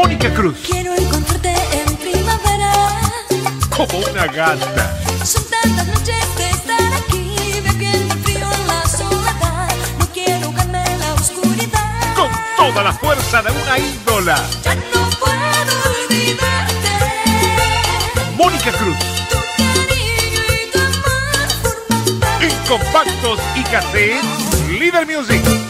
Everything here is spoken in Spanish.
Mónica Cruz. Quiero encontrarte en primavera. Como una gata. Son tantas noches de estar aquí, bebiendo el frío en la soledad. No quiero ahogarme en la oscuridad. Con toda la fuerza de una ídola. Ya no puedo olvidarte. Mónica Cruz. Tu cariño y tu amor forman parte En compactos y cassettes, Líder Music.